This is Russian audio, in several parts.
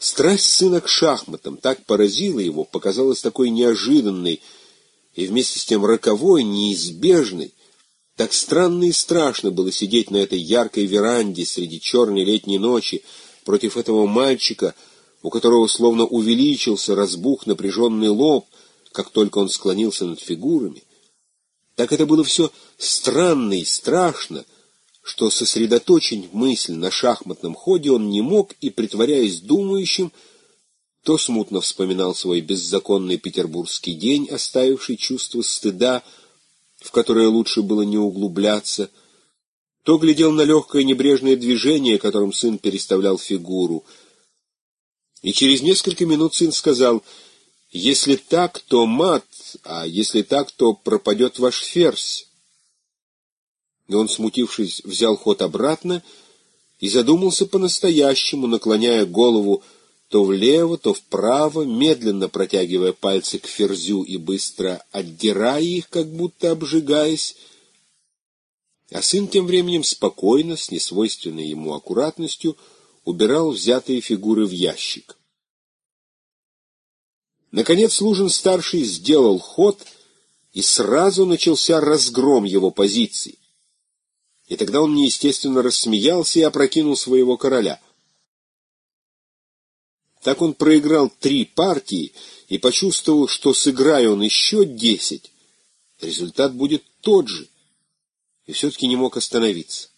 Страсть сына к шахматам так поразила его, показалась такой неожиданной и вместе с тем роковой, неизбежной, так странно и страшно было сидеть на этой яркой веранде среди черной летней ночи против этого мальчика, у которого словно увеличился, разбух напряженный лоб, как только он склонился над фигурами. Так это было все странно и страшно, что сосредоточить мысль на шахматном ходе он не мог и, притворяясь думающим, то смутно вспоминал свой беззаконный петербургский день, оставивший чувство стыда, в которое лучше было не углубляться, то глядел на легкое небрежное движение, которым сын переставлял фигуру. И через несколько минут сын сказал, «Если так, то мат, а если так, то пропадет ваш ферзь». И он, смутившись, взял ход обратно и задумался по-настоящему, наклоняя голову то влево, то вправо, медленно протягивая пальцы к ферзю и быстро отдирая их, как будто обжигаясь. А сын тем временем спокойно, с несвойственной ему аккуратностью, убирал взятые фигуры в ящик. Наконец Лужин-старший сделал ход, и сразу начался разгром его позиций. И тогда он неестественно рассмеялся и опрокинул своего короля — так он проиграл три партии и почувствовал, что сыграя он еще десять, результат будет тот же, и все-таки не мог остановиться.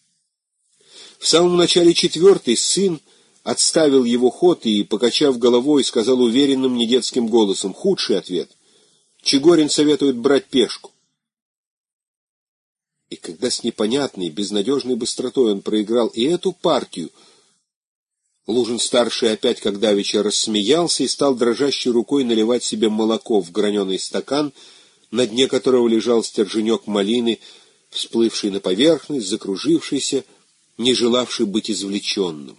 В самом начале четвертой сын отставил его ход и, покачав головой, сказал уверенным недетским голосом, худший ответ. Чегорин советует брать пешку. Когда с непонятной, безнадежной быстротой он проиграл и эту партию, Лужин-старший опять, как давеча, рассмеялся и стал дрожащей рукой наливать себе молоко в граненый стакан, на дне которого лежал стерженек малины, всплывший на поверхность, закружившийся, не желавший быть извлеченным.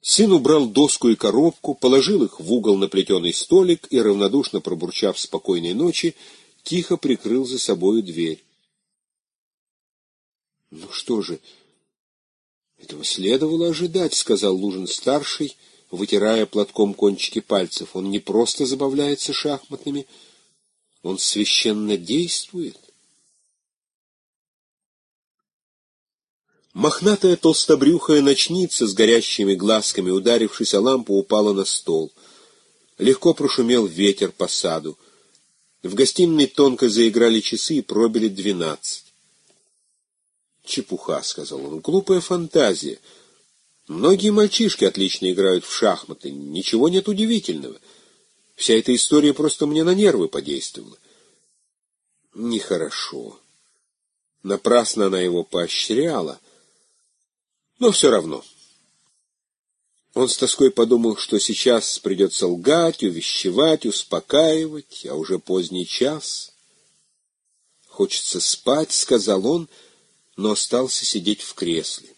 Сын убрал доску и коробку, положил их в угол на плетеный столик и, равнодушно пробурчав спокойной ночи, тихо прикрыл за собою дверь. — Ну что же, этого следовало ожидать, сказал Лужин-старший, вытирая платком кончики пальцев. Он не просто забавляется шахматными, он священно действует. Мохнатая толстобрюхая ночница с горящими глазками, ударившись о лампу, упала на стол. Легко прошумел ветер по саду. В гостиной тонко заиграли часы и пробили двенадцать. «Чепуха», — сказал он, — «глупая фантазия. Многие мальчишки отлично играют в шахматы, ничего нет удивительного. Вся эта история просто мне на нервы подействовала». Нехорошо. Напрасно она его поощряла. Но все равно. Он с тоской подумал, что сейчас придется лгать, увещевать, успокаивать, а уже поздний час. «Хочется спать», — сказал он, — но остался сидеть в кресле.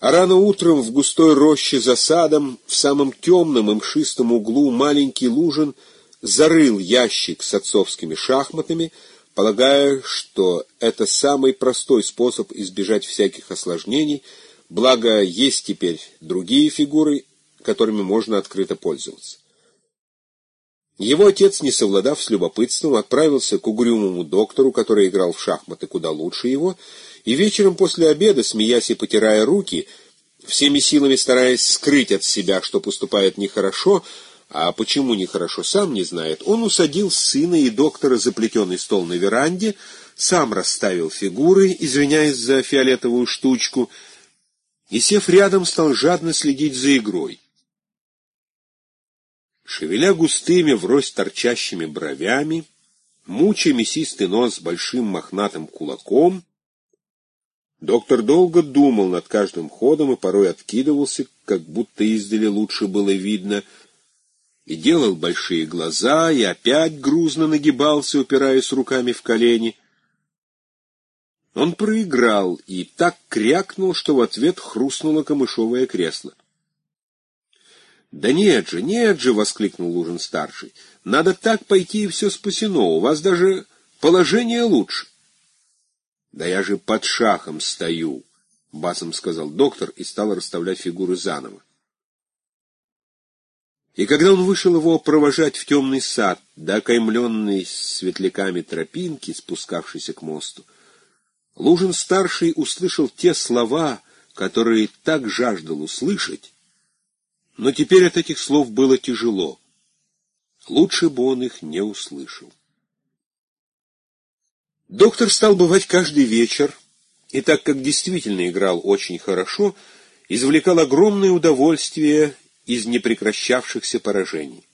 А рано утром в густой роще за садом, в самом темном и мшистом углу маленький Лужин зарыл ящик с отцовскими шахматами, полагая, что это самый простой способ избежать всяких осложнений, благо есть теперь другие фигуры, которыми можно открыто пользоваться. Его отец, не совладав с любопытством, отправился к угрюмому доктору, который играл в шахматы куда лучше его, и вечером после обеда, смеясь и потирая руки, всеми силами стараясь скрыть от себя, что поступает нехорошо, а почему нехорошо, сам не знает, он усадил сына и доктора за плетеный стол на веранде, сам расставил фигуры, извиняясь за фиолетовую штучку, и, сев рядом, стал жадно следить за игрой. Шевеля густыми, врозь торчащими бровями, мучая мясистый нос с большим мохнатым кулаком, доктор долго думал над каждым ходом и порой откидывался, как будто издали лучше было видно, и делал большие глаза, и опять грузно нагибался, упираясь руками в колени. Он проиграл и так крякнул, что в ответ хрустнуло камышовое кресло. «Да нет же, нет же!» — воскликнул Лужин-старший. «Надо так пойти, и все спасено. У вас даже положение лучше». «Да я же под шахом стою», — басом сказал доктор и стал расставлять фигуры заново. И когда он вышел его провожать в темный сад, до окаймленной светляками тропинки, спускавшейся к мосту, Лужин-старший услышал те слова, которые так жаждал услышать, но теперь от этих слов было тяжело. Лучше бы он их не услышал. Доктор стал бывать каждый вечер, и так как действительно играл очень хорошо, извлекал огромное удовольствие из непрекращавшихся поражений.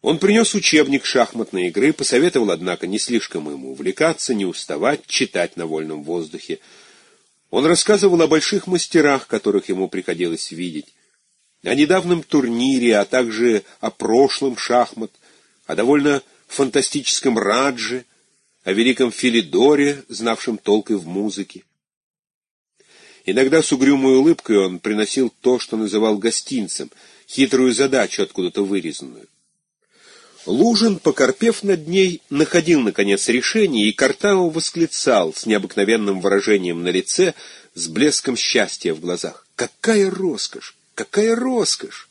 Он принес учебник шахматной игры, посоветовал, однако, не слишком ему увлекаться, не уставать, читать на вольном воздухе. Он рассказывал о больших мастерах, которых ему приходилось видеть, о недавнем турнире, а также о прошлом шахмат, о довольно фантастическом Радже, о великом Филидоре, знавшем толк и в музыке. Иногда с угрюмой улыбкой он приносил то, что называл гостинцем, хитрую задачу, откуда-то вырезанную. Лужин, покорпев над ней, находил, наконец, решение, и Картао восклицал с необыкновенным выражением на лице, с блеском счастья в глазах. «Какая роскошь! Какая роскошь!»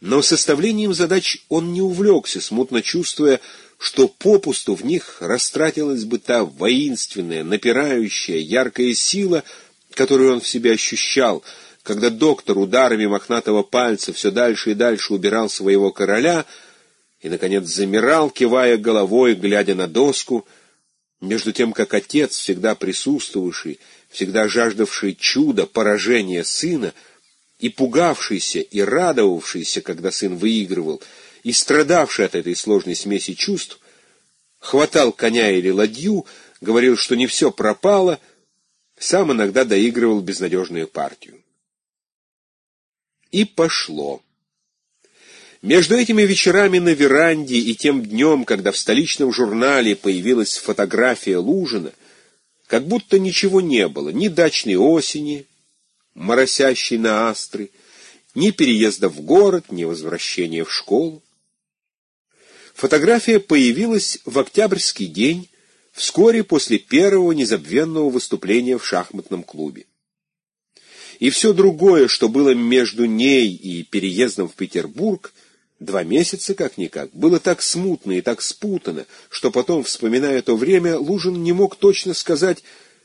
Но составлением задач он не увлекся, смутно чувствуя, что попусту в них растратилась бы та воинственная, напирающая, яркая сила, которую он в себе ощущал, когда доктор ударами мохнатого пальца все дальше и дальше убирал своего короля и, наконец, замирал, кивая головой, глядя на доску, между тем, как отец, всегда присутствовавший, всегда жаждавший чуда, поражения сына, и пугавшийся, и радовавшийся, когда сын выигрывал, и страдавший от этой сложной смеси чувств, хватал коня или ладью, говорил, что не все пропало, сам иногда доигрывал безнадежную партию. И пошло. Между этими вечерами на веранде и тем днем, когда в столичном журнале появилась фотография Лужина, как будто ничего не было, ни дачной осени, моросящей на астры, ни переезда в город, ни возвращения в школу. Фотография появилась в октябрьский день, вскоре после первого незабвенного выступления в шахматном клубе. И все другое, что было между ней и переездом в Петербург, два месяца как-никак, было так смутно и так спутано, что потом, вспоминая то время, Лужин не мог точно сказать,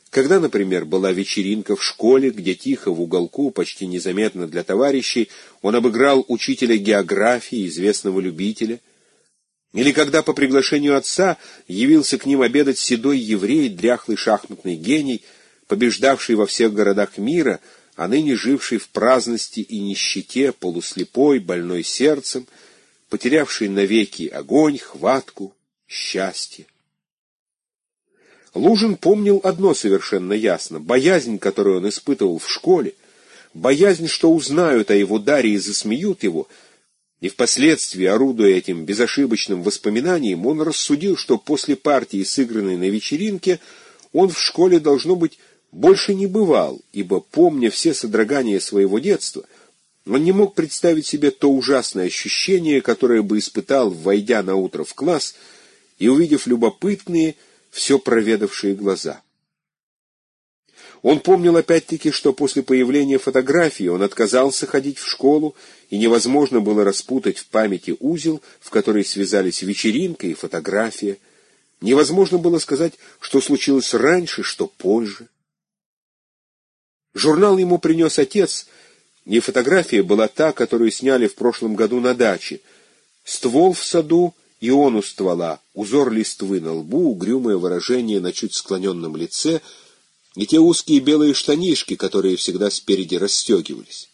когда, например, была вечеринка в школе, где тихо в уголку, почти незаметно для товарищей, он обыграл учителя географии, известного любителя, или когда по приглашению отца явился к ним обедать седой еврей, дряхлый шахматный гений, побеждавший во всех городах мира, а ныне живший в праздности и нищете, полуслепой, больной сердцем, потерявший навеки огонь, хватку, счастье. Лужин помнил одно совершенно ясно — боязнь, которую он испытывал в школе, боязнь, что узнают о его даре и засмеют его, и впоследствии, орудуя этим безошибочным воспоминанием, он рассудил, что после партии, сыгранной на вечеринке, он в школе, должно быть, больше не бывал, ибо, помня все содрогания своего детства, он не мог представить себе то ужасное ощущение, которое бы испытал, войдя на утро в класс и увидев любопытные, все проведавшие глаза. Он помнил опять-таки, что после появления фотографии он отказался ходить в школу, и невозможно было распутать в памяти узел, в который связались вечеринка и фотография. Невозможно было сказать, что случилось раньше, что позже. Журнал ему принес отец, и фотография была та, которую сняли в прошлом году на даче. Ствол в саду — и он у ствола, узор листвы на лбу, угрюмое выражение на чуть склоненном лице и те узкие белые штанишки, которые всегда спереди расстегивались.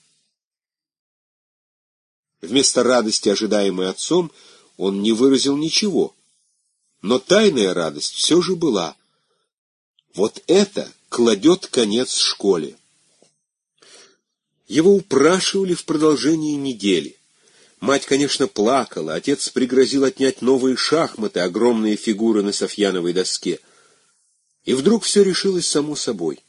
Вместо радости, ожидаемой отцом, он не выразил ничего. Но тайная радость все же была. Вот это кладет конец школе. Его упрашивали в продолжении недели. Мать, конечно, плакала, отец пригрозил отнять новые шахматы, огромные фигуры на Софьяновой доске. И вдруг все решилось само собой.